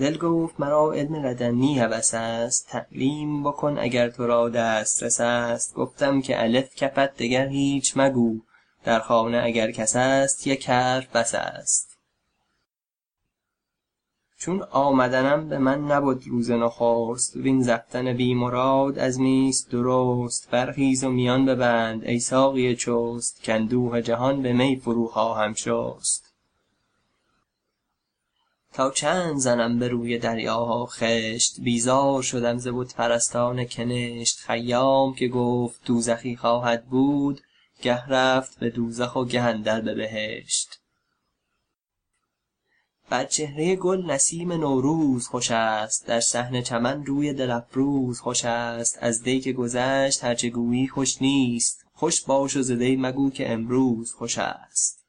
دل گفت مرا علم لدنی هوس است تعلیم بکن اگر تو را دسترس است. گفتم که الف کفت دگر هیچ مگو در خانه اگر کس است یک حرف بس است. چون آمدنم به من نبد روز نخست وین رفتن بی مراد عزمیست درست. برخیز و میان ببند ای ساقی چست کاندوه جهان به می فرو خواهم شست. تا چند زنم به روی دریاها خشت؟ بیزار شدم ز بت پرستان کنشت. خیام که گفت دوزخی خواهد بود گه رفت به دوزخ و گه اندر به بهشت. بر چهره گل نسیم نوروز خوش است. در صحن چمن روی دل افروز خوش است. از دی که گذشت هر چه گویی خوش نیست. خوش باش و ز دی مگو که امروز خوش است.